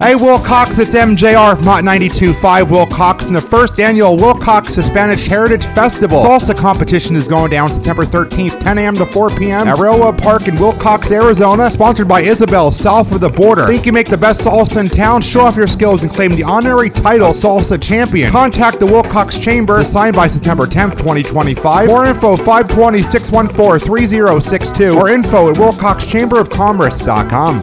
Hey, Willcox, it's MJR from Hot 92.5 Willcox, and the first annual Willcox Hispanic Spanish Heritage Festival. Salsa competition is going down September 13th, 10 a.m. to 4 p.m. at Railroad Park in Willcox, Arizona, sponsored by Isabel, south of the border. Think you make the best salsa in town? Show off your skills and claim the honorary title Salsa Champion. Contact the Willcox Chamber, signed by September 10th, 2025. More info 520 614 3062 or info at wilcoxchamberofcommerce.com.